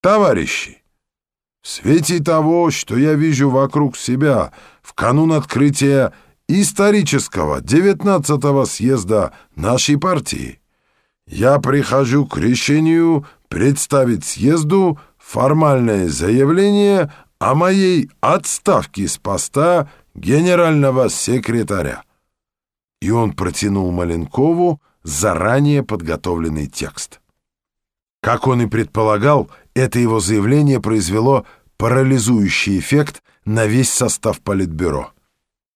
Товарищи, в свете того, что я вижу вокруг себя в канун открытия исторического 19-го съезда нашей партии, я прихожу к решению представить съезду формальное заявление о моей отставке с поста генерального секретаря. И он протянул Маленкову заранее подготовленный текст. Как он и предполагал, это его заявление произвело парализующий эффект на весь состав Политбюро.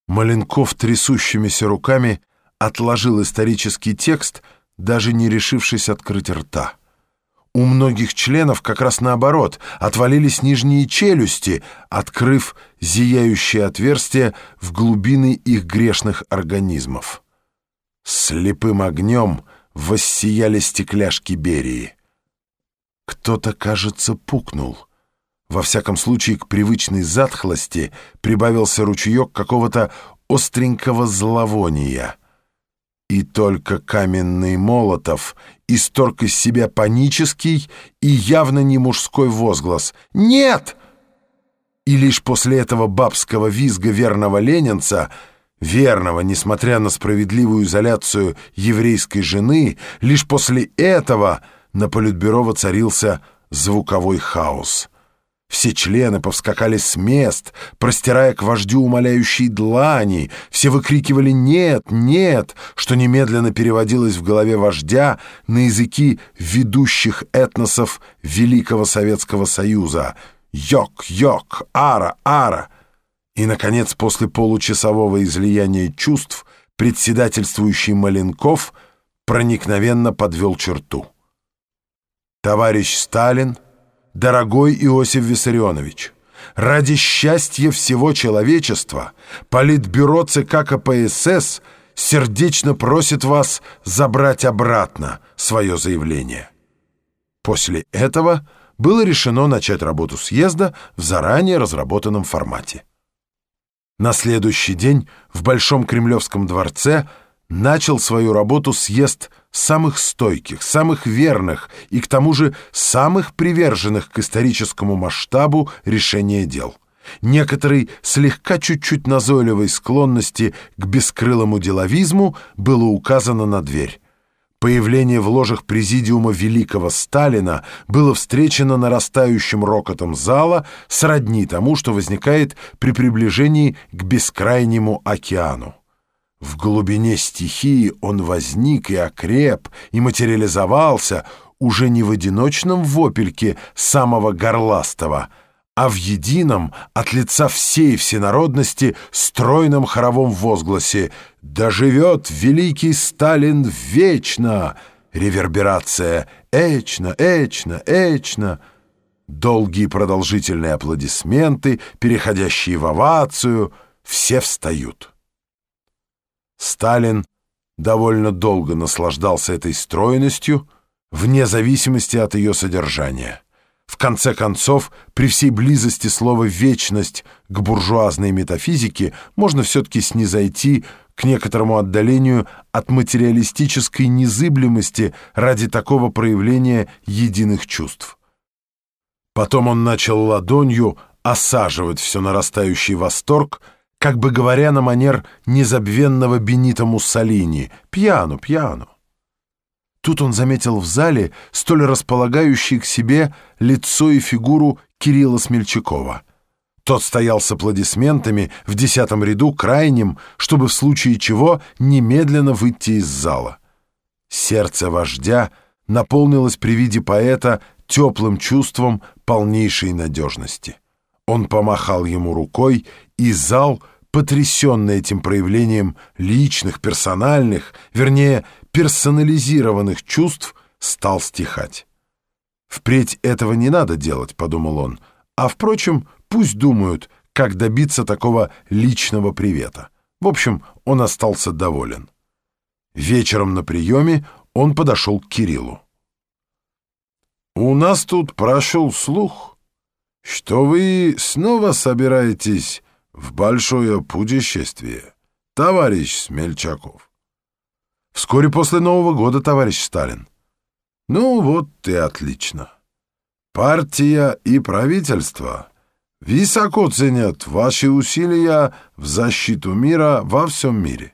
Маленков трясущимися руками отложил исторический текст, даже не решившись открыть рта. У многих членов как раз наоборот, отвалились нижние челюсти, открыв зияющее отверстие в глубины их грешных организмов. Слепым огнем воссияли стекляшки Берии. Кто-то, кажется, пукнул. Во всяком случае, к привычной затхлости прибавился ручеек какого-то остренького зловония — и только каменный Молотов исторг из себя панический и явно не мужской возглас «Нет!» И лишь после этого бабского визга верного ленинца, верного, несмотря на справедливую изоляцию еврейской жены, лишь после этого на Политбюро воцарился звуковой хаос — все члены повскакали с мест, простирая к вождю умоляющие длани. Все выкрикивали «нет, нет», что немедленно переводилось в голове вождя на языки ведущих этносов Великого Советского Союза. «Йок, йок, ара, ара». И, наконец, после получасового излияния чувств председательствующий Маленков проникновенно подвел черту. Товарищ Сталин — Дорогой Иосиф Виссарионович, ради счастья всего человечества Политбюро ЦК КПСС сердечно просит вас забрать обратно свое заявление. После этого было решено начать работу съезда в заранее разработанном формате. На следующий день в Большом Кремлевском дворце начал свою работу съезд самых стойких, самых верных и к тому же самых приверженных к историческому масштабу решения дел. Некоторой слегка чуть-чуть назойливой склонности к бескрылому деловизму было указано на дверь. Появление в ложах президиума великого Сталина было встречено нарастающим рокотом зала сродни тому, что возникает при приближении к бескрайнему океану. В глубине стихии он возник и окреп, и материализовался уже не в одиночном вопельке самого горластого, а в едином от лица всей всенародности стройном хоровом возгласе «Да живет великий Сталин вечно!» Реверберация «Эчно, эчно, эчно!» Долгие продолжительные аплодисменты, переходящие в овацию, все встают. Сталин довольно долго наслаждался этой стройностью, вне зависимости от ее содержания. В конце концов, при всей близости слова «вечность» к буржуазной метафизике можно все-таки снизойти к некоторому отдалению от материалистической незыблемости ради такого проявления единых чувств. Потом он начал ладонью осаживать все нарастающий восторг — как бы говоря на манер незабвенного Бенита Муссолини «Пьяну, пьяну». Тут он заметил в зале столь располагающее к себе лицо и фигуру Кирилла Смельчакова. Тот стоял с аплодисментами в десятом ряду крайним, чтобы в случае чего немедленно выйти из зала. Сердце вождя наполнилось при виде поэта теплым чувством полнейшей надежности. Он помахал ему рукой, и зал — потрясенный этим проявлением личных, персональных, вернее, персонализированных чувств, стал стихать. «Впредь этого не надо делать», — подумал он, «а, впрочем, пусть думают, как добиться такого личного привета». В общем, он остался доволен. Вечером на приеме он подошел к Кириллу. «У нас тут прошел слух, что вы снова собираетесь в большое путешествие, товарищ Смельчаков. Вскоре после Нового года, товарищ Сталин. Ну вот и отлично. партия и правительство высоко ценят ваши усилия в защиту мира во всем мире.